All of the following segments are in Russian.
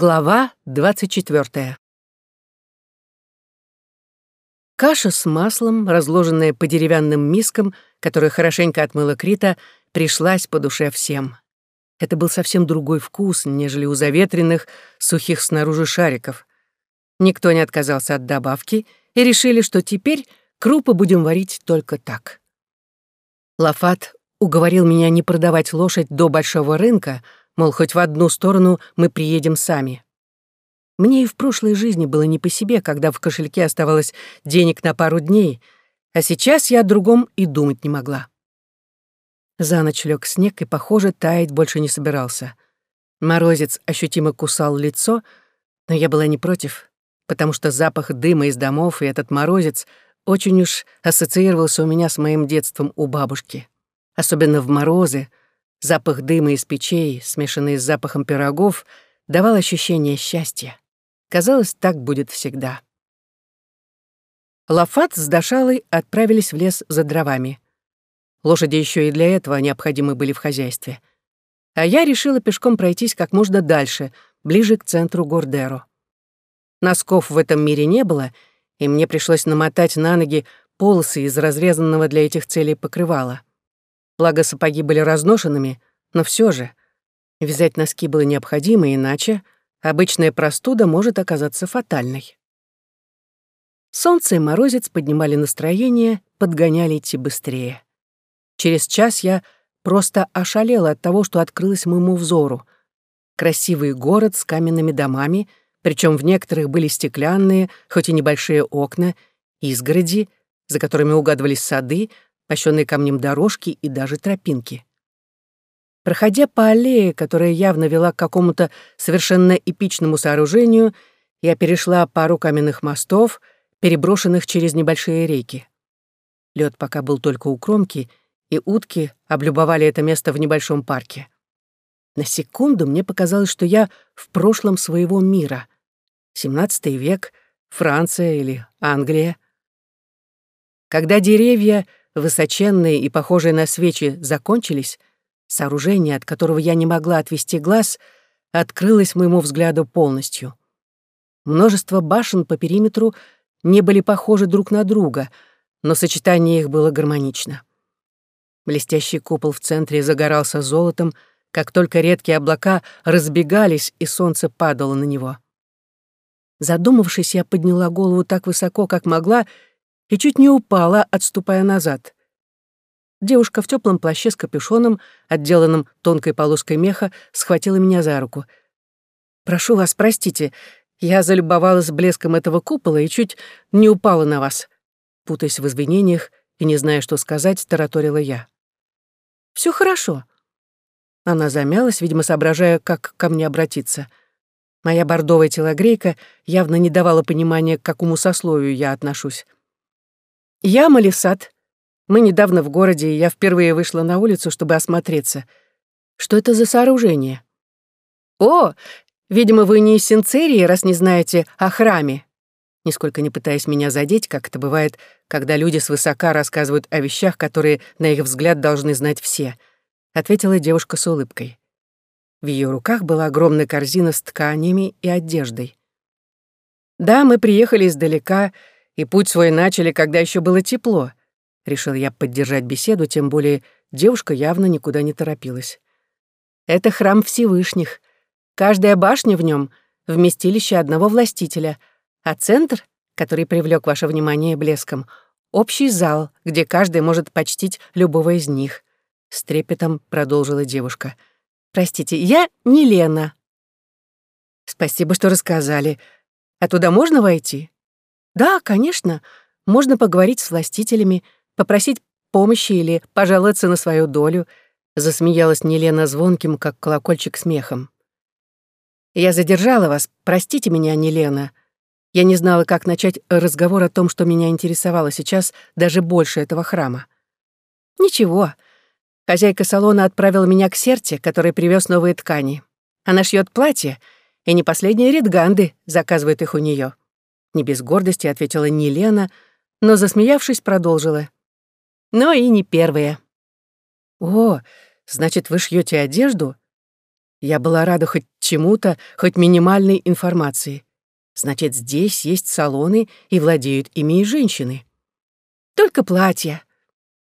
Глава двадцать четвертая. Каша с маслом, разложенная по деревянным мискам, которую хорошенько отмыла Крита, пришлась по душе всем. Это был совсем другой вкус, нежели у заветренных, сухих снаружи шариков. Никто не отказался от добавки и решили, что теперь крупы будем варить только так. Лафат уговорил меня не продавать лошадь до большого рынка, мол, хоть в одну сторону мы приедем сами. Мне и в прошлой жизни было не по себе, когда в кошельке оставалось денег на пару дней, а сейчас я о другом и думать не могла. За ночь лег снег и, похоже, таять больше не собирался. Морозец ощутимо кусал лицо, но я была не против, потому что запах дыма из домов и этот морозец очень уж ассоциировался у меня с моим детством у бабушки. Особенно в морозы — Запах дыма из печей, смешанный с запахом пирогов, давал ощущение счастья. Казалось, так будет всегда. Лафат с Дашалой отправились в лес за дровами. Лошади еще и для этого необходимы были в хозяйстве. А я решила пешком пройтись как можно дальше, ближе к центру Гордеро. Носков в этом мире не было, и мне пришлось намотать на ноги полосы из разрезанного для этих целей покрывала. Благо, сапоги были разношенными, но все же вязать носки было необходимо, иначе обычная простуда может оказаться фатальной. Солнце и морозец поднимали настроение, подгоняли идти быстрее. Через час я просто ошалела от того, что открылось моему взору. Красивый город с каменными домами, причем в некоторых были стеклянные, хоть и небольшие окна, изгороди, за которыми угадывались сады, мощенные камнем дорожки и даже тропинки. Проходя по аллее, которая явно вела к какому-то совершенно эпичному сооружению, я перешла пару каменных мостов, переброшенных через небольшие реки. Лед пока был только у кромки, и утки облюбовали это место в небольшом парке. На секунду мне показалось, что я в прошлом своего мира. XVII век, Франция или Англия. Когда деревья высоченные и похожие на свечи, закончились, сооружение, от которого я не могла отвести глаз, открылось моему взгляду полностью. Множество башен по периметру не были похожи друг на друга, но сочетание их было гармонично. Блестящий купол в центре загорался золотом, как только редкие облака разбегались, и солнце падало на него. Задумавшись, я подняла голову так высоко, как могла, и чуть не упала, отступая назад. Девушка в теплом плаще с капюшоном, отделанным тонкой полоской меха, схватила меня за руку. «Прошу вас, простите, я залюбовалась блеском этого купола и чуть не упала на вас». Путаясь в извинениях и не зная, что сказать, тараторила я. Все хорошо». Она замялась, видимо, соображая, как ко мне обратиться. Моя бордовая телогрейка явно не давала понимания, к какому сословию я отношусь. «Я Малисат. Мы недавно в городе, и я впервые вышла на улицу, чтобы осмотреться. Что это за сооружение?» «О, видимо, вы не из Синцерии, раз не знаете о храме». Нисколько не пытаясь меня задеть, как это бывает, когда люди свысока рассказывают о вещах, которые, на их взгляд, должны знать все, ответила девушка с улыбкой. В ее руках была огромная корзина с тканями и одеждой. «Да, мы приехали издалека, и путь свой начали, когда еще было тепло. Решил я поддержать беседу, тем более девушка явно никуда не торопилась. Это храм Всевышних. Каждая башня в нем — вместилище одного властителя, а центр, который привлек ваше внимание блеском, — общий зал, где каждый может почтить любого из них. С трепетом продолжила девушка. «Простите, я не Лена». «Спасибо, что рассказали. А туда можно войти?» Да, конечно, можно поговорить с властителями, попросить помощи или пожаловаться на свою долю, засмеялась Нелена звонким, как колокольчик смехом. Я задержала вас, простите меня, Нелена. Я не знала, как начать разговор о том, что меня интересовало сейчас даже больше этого храма. Ничего. Хозяйка салона отправила меня к Серте, который привез новые ткани. Она шьет платье, и не последние редганды заказывают их у нее. Не без гордости ответила не Лена, но, засмеявшись, продолжила. Но и не первая. «О, значит, вы шьете одежду?» Я была рада хоть чему-то, хоть минимальной информации. Значит, здесь есть салоны, и владеют ими и женщины. Только платья.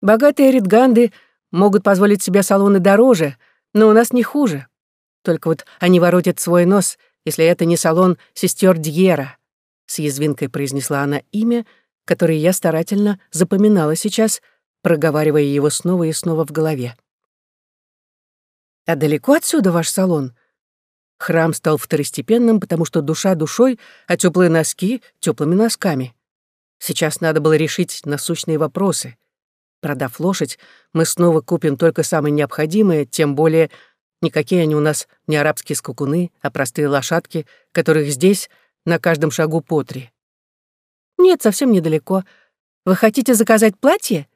Богатые редганды могут позволить себе салоны дороже, но у нас не хуже. Только вот они воротят свой нос, если это не салон сестер Дьера. С язвинкой произнесла она имя, которое я старательно запоминала сейчас, проговаривая его снова и снова в голове. «А далеко отсюда ваш салон?» Храм стал второстепенным, потому что душа душой, а теплые носки — теплыми носками. Сейчас надо было решить насущные вопросы. Продав лошадь, мы снова купим только самое необходимое, тем более никакие они у нас не арабские скакуны, а простые лошадки, которых здесь на каждом шагу по три. «Нет, совсем недалеко. Вы хотите заказать платье?»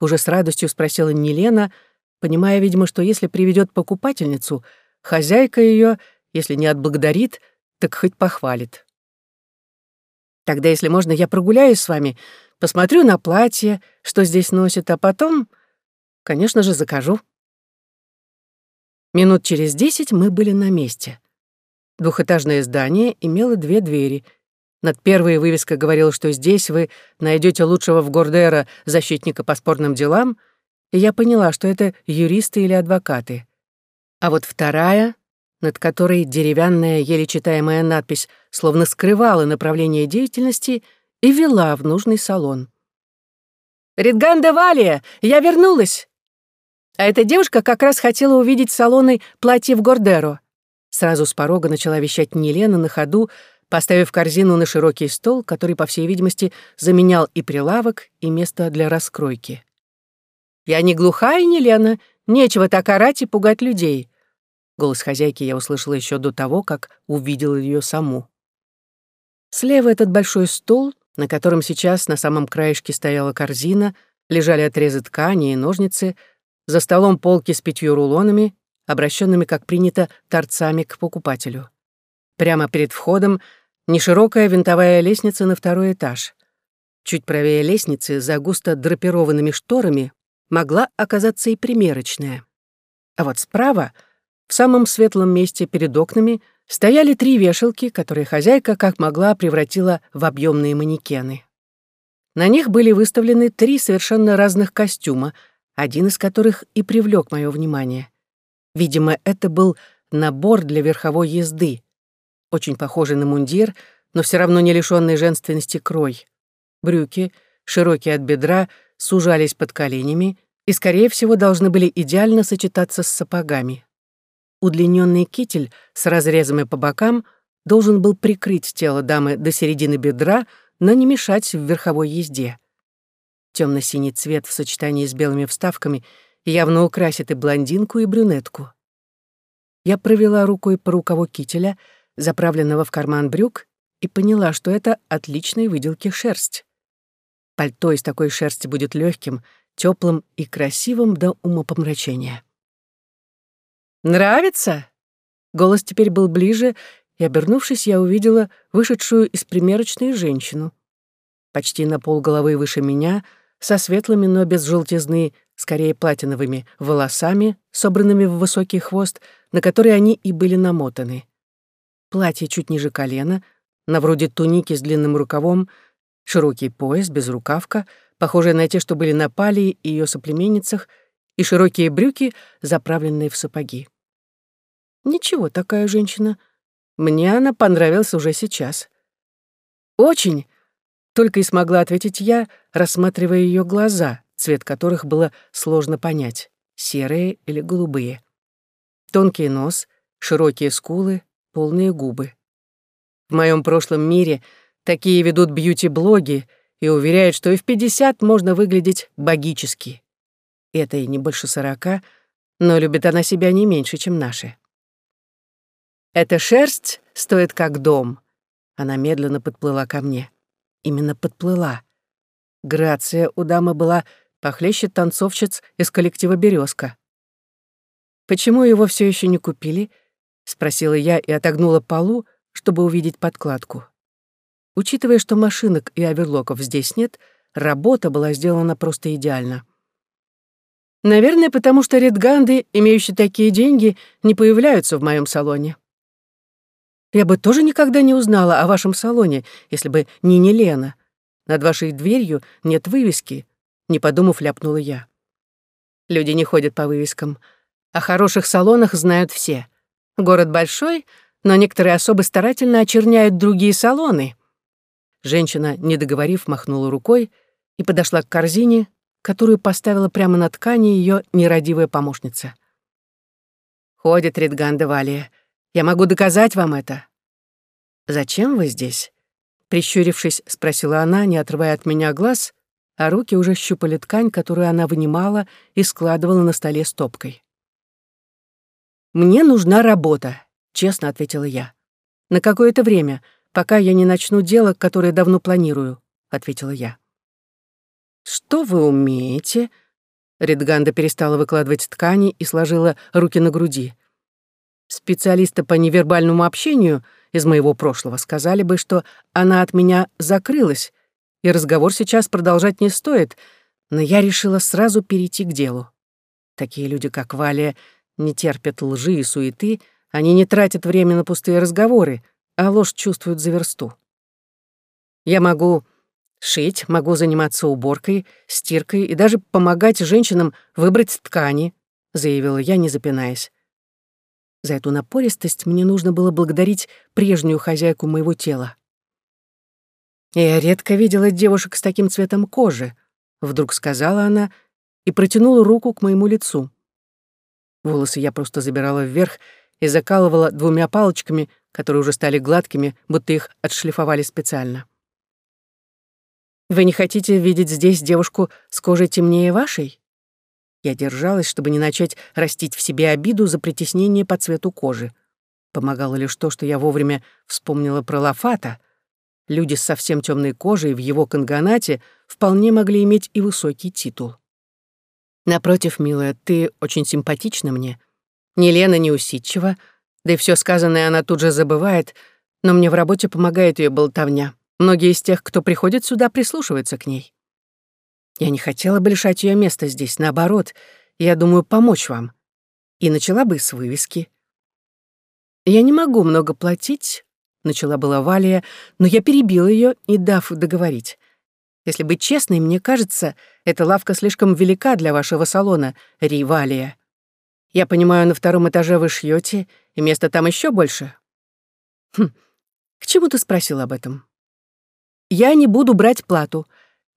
Уже с радостью спросила Нелена, понимая, видимо, что если приведет покупательницу, хозяйка ее если не отблагодарит, так хоть похвалит. Тогда, если можно, я прогуляюсь с вами, посмотрю на платье, что здесь носит, а потом, конечно же, закажу. Минут через десять мы были на месте. Двухэтажное здание имело две двери. Над первой вывеска говорила, что здесь вы найдете лучшего в Гордера защитника по спорным делам, и я поняла, что это юристы или адвокаты. А вот вторая над которой деревянная, еле читаемая надпись словно скрывала направление деятельности и вела в нужный салон. «Ридганда Валия! Я вернулась!» А эта девушка как раз хотела увидеть салоны платьев Гордеро. Сразу с порога начала вещать Нелена на ходу, поставив корзину на широкий стол, который, по всей видимости, заменял и прилавок, и место для раскройки. «Я не глухая, Нелена, нечего так орать и пугать людей. Голос хозяйки я услышала еще до того, как увидела ее саму. Слева этот большой стол, на котором сейчас на самом краешке стояла корзина, лежали отрезы ткани и ножницы, за столом полки с пятью рулонами, обращенными, как принято, торцами к покупателю. Прямо перед входом неширокая винтовая лестница на второй этаж. Чуть правее лестницы, за густо драпированными шторами, могла оказаться и примерочная. А вот справа — в самом светлом месте перед окнами стояли три вешалки, которые хозяйка как могла превратила в объемные манекены. На них были выставлены три совершенно разных костюма, один из которых и привлек мое внимание. Видимо, это был набор для верховой езды, очень похожий на мундир, но все равно не лишенный женственности крой. Брюки, широкие от бедра, сужались под коленями и, скорее всего, должны были идеально сочетаться с сапогами. Удлиненный китель с разрезами по бокам должен был прикрыть тело дамы до середины бедра, но не мешать в верховой езде. Темно-синий цвет в сочетании с белыми вставками явно украсит и блондинку, и брюнетку. Я провела рукой по рукаву кителя, заправленного в карман брюк, и поняла, что это отличной выделки шерсть. Пальто из такой шерсти будет легким, теплым и красивым до умопомрачения. «Нравится?» Голос теперь был ближе, и, обернувшись, я увидела вышедшую из примерочной женщину. Почти на пол головы выше меня, со светлыми, но без желтизны, скорее платиновыми, волосами, собранными в высокий хвост, на который они и были намотаны. Платье чуть ниже колена, на вроде туники с длинным рукавом, широкий пояс, без рукавка, похожий на те, что были на Палии и ее соплеменницах — и широкие брюки, заправленные в сапоги. Ничего, такая женщина. Мне она понравилась уже сейчас. Очень, только и смогла ответить я, рассматривая ее глаза, цвет которых было сложно понять, серые или голубые. Тонкий нос, широкие скулы, полные губы. В моем прошлом мире такие ведут бьюти-блоги и уверяют, что и в 50 можно выглядеть богически. Это и не больше сорока, но любит она себя не меньше, чем наши. Эта шерсть стоит как дом. Она медленно подплыла ко мне. Именно подплыла. Грация у дамы была похлеще танцовщиц из коллектива «Березка». «Почему его все еще не купили?» — спросила я и отогнула полу, чтобы увидеть подкладку. Учитывая, что машинок и оверлоков здесь нет, работа была сделана просто идеально. Наверное, потому что редганды, имеющие такие деньги, не появляются в моем салоне. Я бы тоже никогда не узнала о вашем салоне, если бы не Нелена. Над вашей дверью нет вывески, не подумав, ляпнула я. Люди не ходят по вывескам. О хороших салонах знают все. Город большой, но некоторые особо старательно очерняют другие салоны. Женщина, не договорив, махнула рукой и подошла к корзине, которую поставила прямо на ткани ее нерадивая помощница. «Ходит Ридганда Валия. Я могу доказать вам это». «Зачем вы здесь?» Прищурившись, спросила она, не отрывая от меня глаз, а руки уже щупали ткань, которую она вынимала и складывала на столе стопкой. «Мне нужна работа», — честно ответила я. «На какое-то время, пока я не начну дело, которое давно планирую», — ответила я. «Что вы умеете?» Редганда перестала выкладывать ткани и сложила руки на груди. Специалисты по невербальному общению из моего прошлого сказали бы, что она от меня закрылась, и разговор сейчас продолжать не стоит, но я решила сразу перейти к делу. Такие люди, как Валя, не терпят лжи и суеты, они не тратят время на пустые разговоры, а ложь чувствуют за версту. Я могу шить, могу заниматься уборкой, стиркой и даже помогать женщинам выбрать ткани, заявила я, не запинаясь. За эту напористость мне нужно было благодарить прежнюю хозяйку моего тела. «Я редко видела девушек с таким цветом кожи», — вдруг сказала она и протянула руку к моему лицу. Волосы я просто забирала вверх и закалывала двумя палочками, которые уже стали гладкими, будто их отшлифовали специально. «Вы не хотите видеть здесь девушку с кожей темнее вашей?» Я держалась, чтобы не начать растить в себе обиду за притеснение по цвету кожи. Помогало лишь то, что я вовремя вспомнила про Лафата — люди с совсем темной кожей в его канганате вполне могли иметь и высокий титул. Напротив, милая, ты очень симпатична мне. Ни Лена, ни усидчива, да и все сказанное она тут же забывает, но мне в работе помогает ее болтовня. Многие из тех, кто приходит сюда, прислушиваются к ней. Я не хотела бы лишать ее места здесь, наоборот, я думаю помочь вам. И начала бы с вывески. Я не могу много платить, — начала была Валия, но я перебила ее, не дав договорить. «Если быть честной, мне кажется, эта лавка слишком велика для вашего салона, Ривалия. Я понимаю, на втором этаже вы шьете, и места там еще больше». «Хм, к чему ты спросил об этом?» «Я не буду брать плату.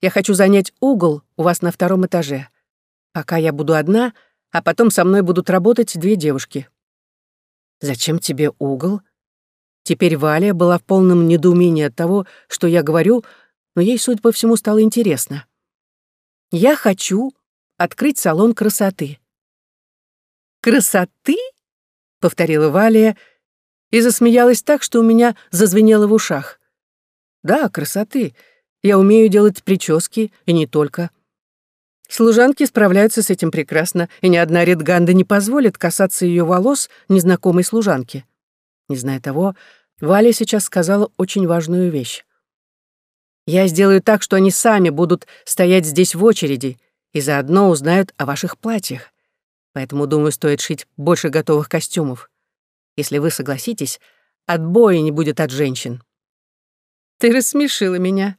Я хочу занять угол у вас на втором этаже. Пока я буду одна, а потом со мной будут работать две девушки». «Зачем тебе угол?» Теперь Валя была в полном недоумении от того, что я говорю, но ей, судя по всему, стало интересно. «Я хочу открыть салон красоты». «Красоты?» — повторила Валя и засмеялась так, что у меня зазвенело в ушах. «Да, красоты. Я умею делать прически, и не только». Служанки справляются с этим прекрасно, и ни одна редганда не позволит касаться ее волос незнакомой служанке. Не зная того, Валя сейчас сказала очень важную вещь. «Я сделаю так, что они сами будут стоять здесь в очереди и заодно узнают о ваших платьях. Поэтому, думаю, стоит шить больше готовых костюмов. Если вы согласитесь, отбоя не будет от женщин». «Ты рассмешила меня».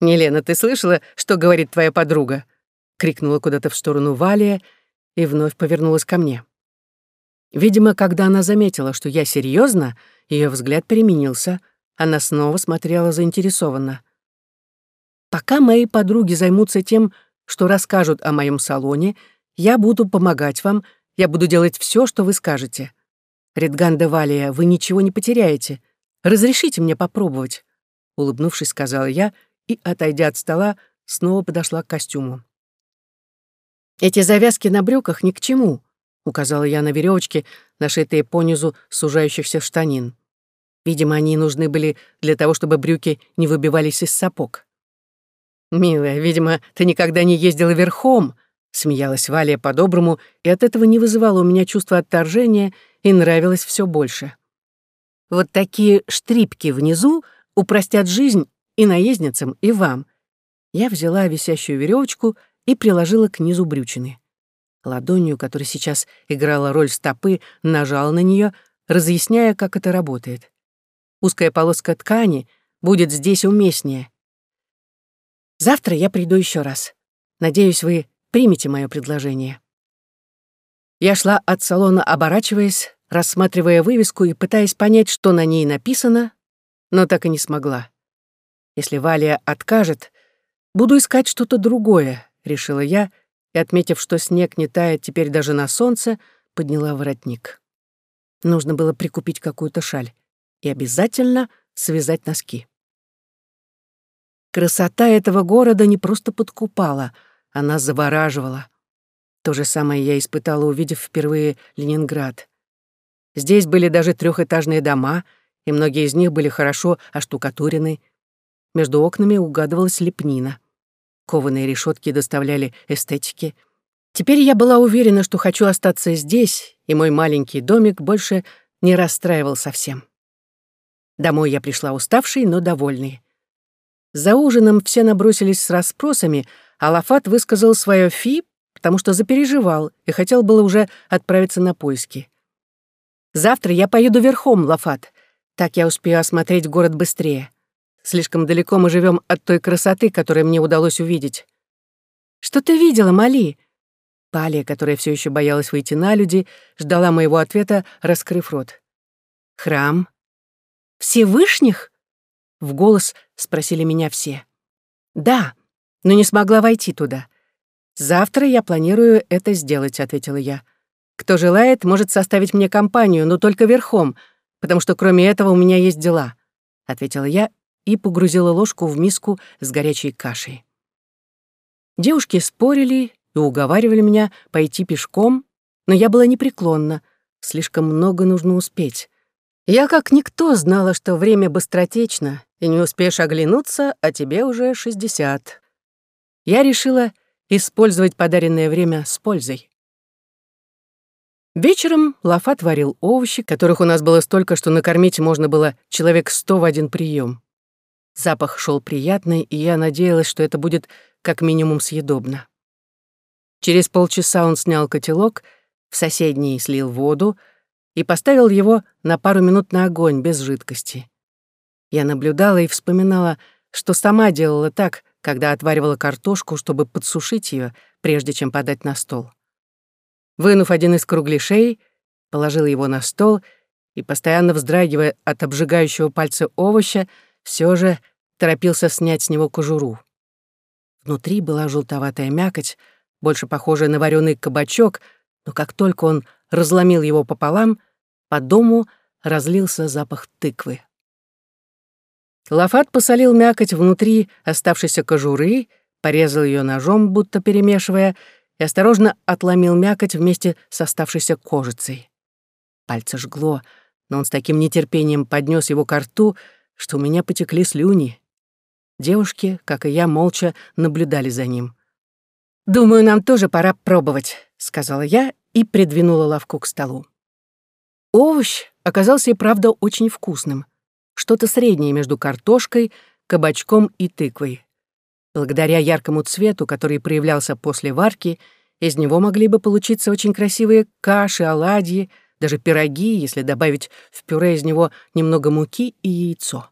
«Нелена, ты слышала, что говорит твоя подруга?» — крикнула куда-то в сторону Валия и вновь повернулась ко мне. Видимо, когда она заметила, что я серьезно, ее взгляд переменился, она снова смотрела заинтересованно. «Пока мои подруги займутся тем, что расскажут о моем салоне, я буду помогать вам, я буду делать все, что вы скажете. Редганда Валия, вы ничего не потеряете. Разрешите мне попробовать», — улыбнувшись, сказала я и, отойдя от стола, снова подошла к костюму. «Эти завязки на брюках ни к чему указала я на веревочки, нашитые понизу сужающихся штанин. Видимо, они нужны были для того, чтобы брюки не выбивались из сапог. «Милая, видимо, ты никогда не ездила верхом», — смеялась Валя по-доброму, и от этого не вызывало у меня чувства отторжения и нравилось все больше. «Вот такие штрипки внизу упростят жизнь и наездницам, и вам». Я взяла висящую веревочку и приложила к низу брючины ладонью, которая сейчас играла роль стопы, нажал на нее, разъясняя, как это работает. узкая полоска ткани будет здесь уместнее. Завтра я приду еще раз. Надеюсь, вы примете мое предложение. Я шла от салона, оборачиваясь, рассматривая вывеску и пытаясь понять, что на ней написано, но так и не смогла. Если Валя откажет, буду искать что-то другое, решила я, и, отметив, что снег не тает теперь даже на солнце, подняла воротник. Нужно было прикупить какую-то шаль и обязательно связать носки. Красота этого города не просто подкупала, она завораживала. То же самое я испытала, увидев впервые Ленинград. Здесь были даже трехэтажные дома, и многие из них были хорошо оштукатурены. Между окнами угадывалась лепнина. Кованые решетки доставляли эстетики. Теперь я была уверена, что хочу остаться здесь, и мой маленький домик больше не расстраивал совсем. Домой я пришла уставшей, но довольной. За ужином все набросились с расспросами, а Лафат высказал свое фи, потому что запереживал и хотел было уже отправиться на поиски. Завтра я поеду верхом, Лафат. Так я успею осмотреть город быстрее. Слишком далеко мы живем от той красоты, которую мне удалось увидеть. Что ты видела, Мали? Палия, которая все еще боялась выйти на люди, ждала моего ответа, раскрыв рот. Храм. Всевышних? В голос спросили меня все. Да, но не смогла войти туда. Завтра я планирую это сделать, ответила я. Кто желает, может составить мне компанию, но только верхом, потому что кроме этого у меня есть дела», — ответила я и погрузила ложку в миску с горячей кашей. Девушки спорили и уговаривали меня пойти пешком, но я была непреклонна, слишком много нужно успеть. Я как никто знала, что время быстротечно, и не успеешь оглянуться, а тебе уже шестьдесят. Я решила использовать подаренное время с пользой. Вечером Лафат варил овощи, которых у нас было столько, что накормить можно было человек сто в один прием. Запах шел приятный, и я надеялась, что это будет как минимум съедобно. Через полчаса он снял котелок, в соседний слил воду и поставил его на пару минут на огонь без жидкости. Я наблюдала и вспоминала, что сама делала так, когда отваривала картошку, чтобы подсушить ее, прежде чем подать на стол. Вынув один из кругляшей, положил его на стол и, постоянно вздрагивая от обжигающего пальца овоща, все же торопился снять с него кожуру. Внутри была желтоватая мякоть, больше похожая на вареный кабачок, но как только он разломил его пополам, по дому разлился запах тыквы. Лафат посолил мякоть внутри оставшейся кожуры, порезал ее ножом, будто перемешивая, и осторожно отломил мякоть вместе с оставшейся кожицей. Пальцы жгло, но он с таким нетерпением поднес его к рту, что у меня потекли слюни. Девушки, как и я, молча наблюдали за ним. «Думаю, нам тоже пора пробовать», — сказала я и придвинула лавку к столу. Овощ оказался и правда очень вкусным. Что-то среднее между картошкой, кабачком и тыквой. Благодаря яркому цвету, который проявлялся после варки, из него могли бы получиться очень красивые каши, оладьи, даже пироги, если добавить в пюре из него немного муки и яйцо.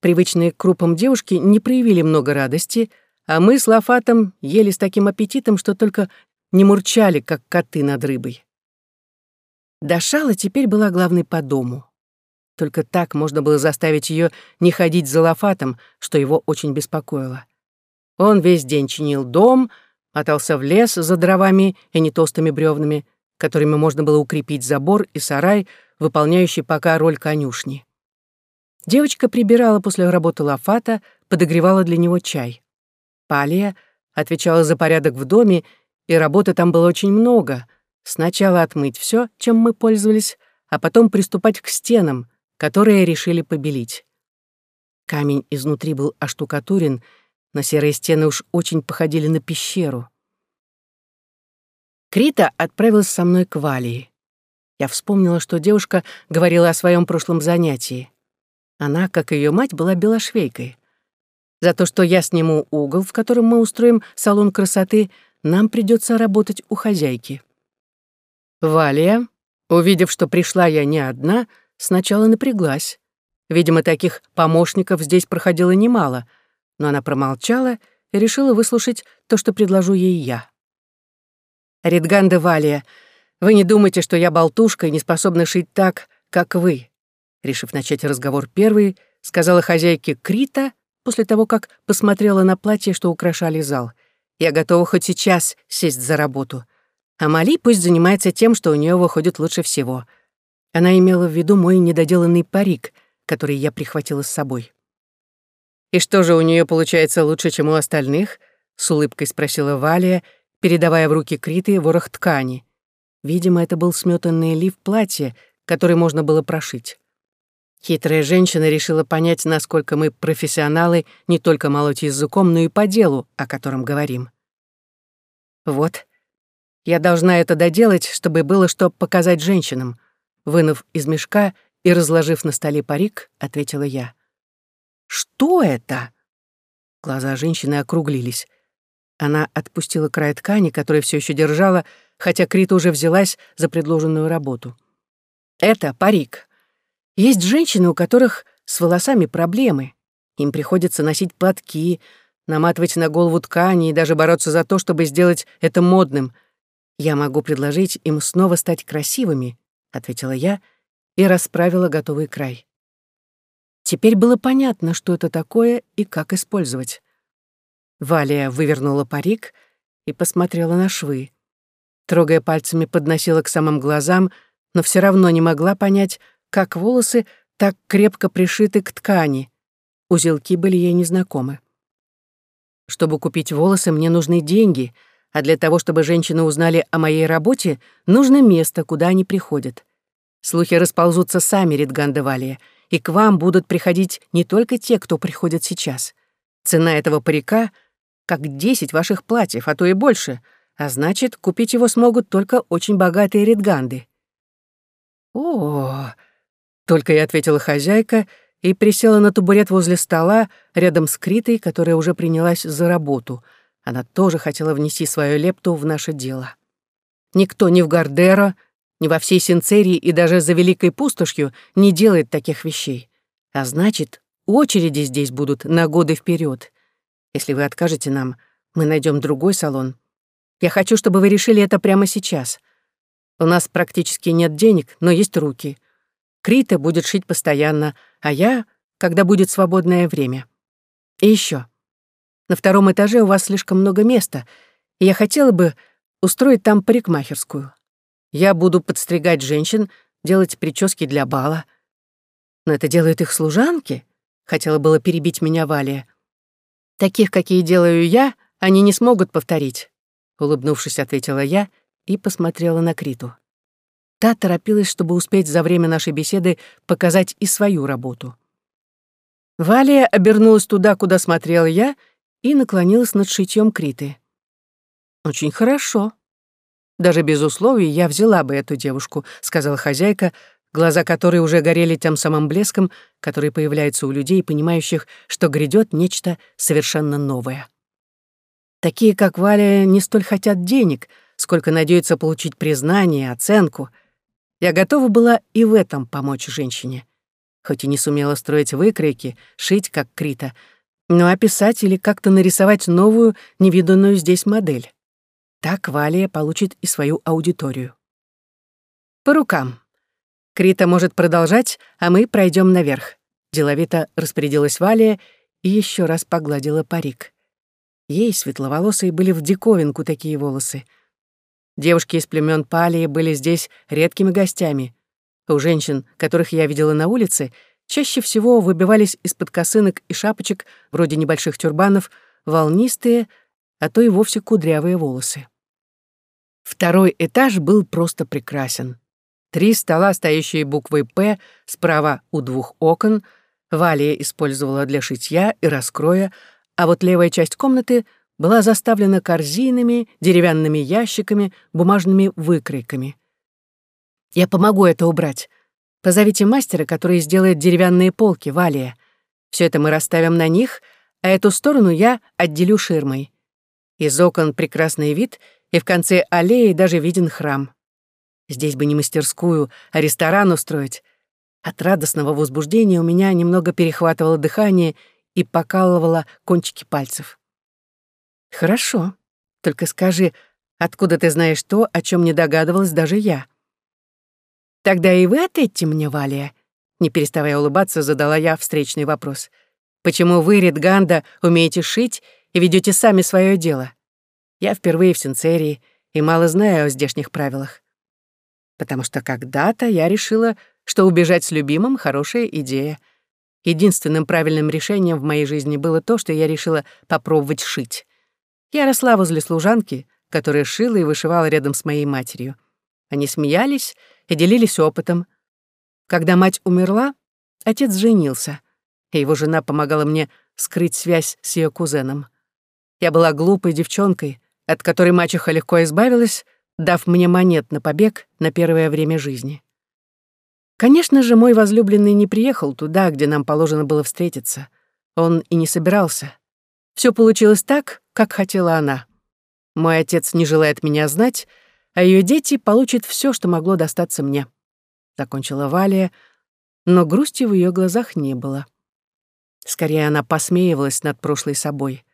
Привычные к крупам девушки не проявили много радости, а мы с Лафатом ели с таким аппетитом, что только не мурчали, как коты над рыбой. Дашала теперь была главной по дому. Только так можно было заставить ее не ходить за лафатом, что его очень беспокоило. Он весь день чинил дом, мотался в лес за дровами и не толстыми бревнами, которыми можно было укрепить забор и сарай, выполняющий пока роль конюшни. Девочка прибирала после работы лафата, подогревала для него чай. Палия отвечала за порядок в доме, и работы там было очень много. Сначала отмыть все, чем мы пользовались, а потом приступать к стенам, которые решили побелить. Камень изнутри был оштукатурен, но серые стены уж очень походили на пещеру. Крита отправилась со мной к Валии. Я вспомнила, что девушка говорила о своем прошлом занятии. Она, как и ее мать, была белошвейкой. За то, что я сниму угол, в котором мы устроим салон красоты, нам придется работать у хозяйки. Валия, увидев, что пришла я не одна, сначала напряглась, Видимо, таких помощников здесь проходило немало, но она промолчала и решила выслушать то, что предложу ей я. «Ридганда Валия, вы не думайте, что я болтушка и не способна шить так, как вы?» Решив начать разговор первой, сказала хозяйке Крита после того, как посмотрела на платье, что украшали зал. «Я готова хоть сейчас сесть за работу. А Мали пусть занимается тем, что у нее выходит лучше всего». Она имела в виду мой недоделанный парик, который я прихватила с собой. «И что же у нее получается лучше, чем у остальных?» — с улыбкой спросила Валия, передавая в руки Криты ворох ткани. Видимо, это был сметанный лиф платья, который можно было прошить. Хитрая женщина решила понять, насколько мы профессионалы не только молоть языком, но и по делу, о котором говорим. Вот, я должна это доделать, чтобы было что показать женщинам. Вынув из мешка и разложив на столе парик, ответила я. «Что это?» Глаза женщины округлились. Она отпустила край ткани, который все еще держала, хотя Крита уже взялась за предложенную работу. «Это парик. Есть женщины, у которых с волосами проблемы. Им приходится носить платки, наматывать на голову ткани и даже бороться за то, чтобы сделать это модным. Я могу предложить им снова стать красивыми», — ответила я и расправила готовый край. Теперь было понятно, что это такое и как использовать. Валия вывернула парик и посмотрела на швы. Трогая пальцами, подносила к самым глазам, но все равно не могла понять, как волосы так крепко пришиты к ткани. Узелки были ей незнакомы. Чтобы купить волосы, мне нужны деньги, а для того, чтобы женщины узнали о моей работе, нужно место, куда они приходят. Слухи расползутся сами, Ридганда Валия, и к вам будут приходить не только те, кто приходит сейчас. Цена этого парика — как десять ваших платьев, а то и больше, а значит, купить его смогут только очень богатые редганды. О, только и ответила хозяйка и присела на табурет возле стола рядом с Критой, которая уже принялась за работу. Она тоже хотела внести свою лепту в наше дело. Никто ни в Гардеро, ни во всей Синцерии и даже за Великой Пустошью не делает таких вещей. А значит, очереди здесь будут на годы вперед. Если вы откажете нам, мы найдем другой салон. Я хочу, чтобы вы решили это прямо сейчас. У нас практически нет денег, но есть руки. Крита будет шить постоянно, а я, когда будет свободное время. И еще. На втором этаже у вас слишком много места, и я хотела бы устроить там парикмахерскую. Я буду подстригать женщин, делать прически для бала. Но это делают их служанки. Хотела было перебить меня Валия. Таких, какие делаю я, они не смогут повторить. Улыбнувшись, ответила я и посмотрела на Криту. Та торопилась, чтобы успеть за время нашей беседы показать и свою работу. Валия обернулась туда, куда смотрела я, и наклонилась над шитьем Криты. «Очень хорошо», даже без условий я взяла бы эту девушку, сказала хозяйка, глаза которой уже горели тем самым блеском, который появляется у людей, понимающих, что грядет нечто совершенно новое. Такие, как Валя, не столь хотят денег, сколько надеются получить признание, оценку. Я готова была и в этом помочь женщине. Хоть и не сумела строить выкройки, шить, как Крита, но описать или как-то нарисовать новую, невиданную здесь модель. Так Валия получит и свою аудиторию. По рукам. Крита может продолжать, а мы пройдем наверх. Деловито распорядилась Валия и еще раз погладила парик. Ей, светловолосые, были в диковинку такие волосы. Девушки из племен Палии были здесь редкими гостями. У женщин, которых я видела на улице, чаще всего выбивались из-под косынок и шапочек, вроде небольших тюрбанов, волнистые, а то и вовсе кудрявые волосы. Второй этаж был просто прекрасен. Три стола, стоящие буквой «П», справа у двух окон, Валия использовала для шитья и раскроя, а вот левая часть комнаты была заставлена корзинами, деревянными ящиками, бумажными выкройками. «Я помогу это убрать. Позовите мастера, который сделает деревянные полки, Валия. Все это мы расставим на них, а эту сторону я отделю ширмой. Из окон прекрасный вид — и в конце аллеи даже виден храм. Здесь бы не мастерскую, а ресторан устроить. От радостного возбуждения у меня немного перехватывало дыхание и покалывало кончики пальцев. «Хорошо. Только скажи, откуда ты знаешь то, о чем не догадывалась даже я?» «Тогда и вы ответьте мне, Валия», — не переставая улыбаться, задала я встречный вопрос. «Почему вы, Ридганда, умеете шить и ведете сами свое дело? Я впервые в Синцерии и мало знаю о здешних правилах. Потому что когда-то я решила, что убежать с любимым — хорошая идея. Единственным правильным решением в моей жизни было то, что я решила попробовать шить. Я росла возле служанки, которая шила и вышивала рядом с моей матерью. Они смеялись и делились опытом. Когда мать умерла, отец женился, и его жена помогала мне скрыть связь с ее кузеном. Я была глупой девчонкой, от которой мачеха легко избавилась, дав мне монет на побег на первое время жизни. Конечно же, мой возлюбленный не приехал туда, где нам положено было встретиться. Он и не собирался. Все получилось так, как хотела она. Мой отец не желает меня знать, а ее дети получат все, что могло достаться мне. Закончила Валия, но грусти в ее глазах не было. Скорее, она посмеивалась над прошлой собой.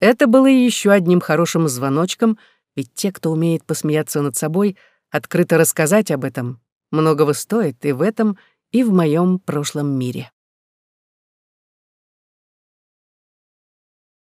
Это было еще одним хорошим звоночком, ведь те, кто умеет посмеяться над собой, открыто рассказать об этом, многого стоит и в этом, и в моем прошлом мире.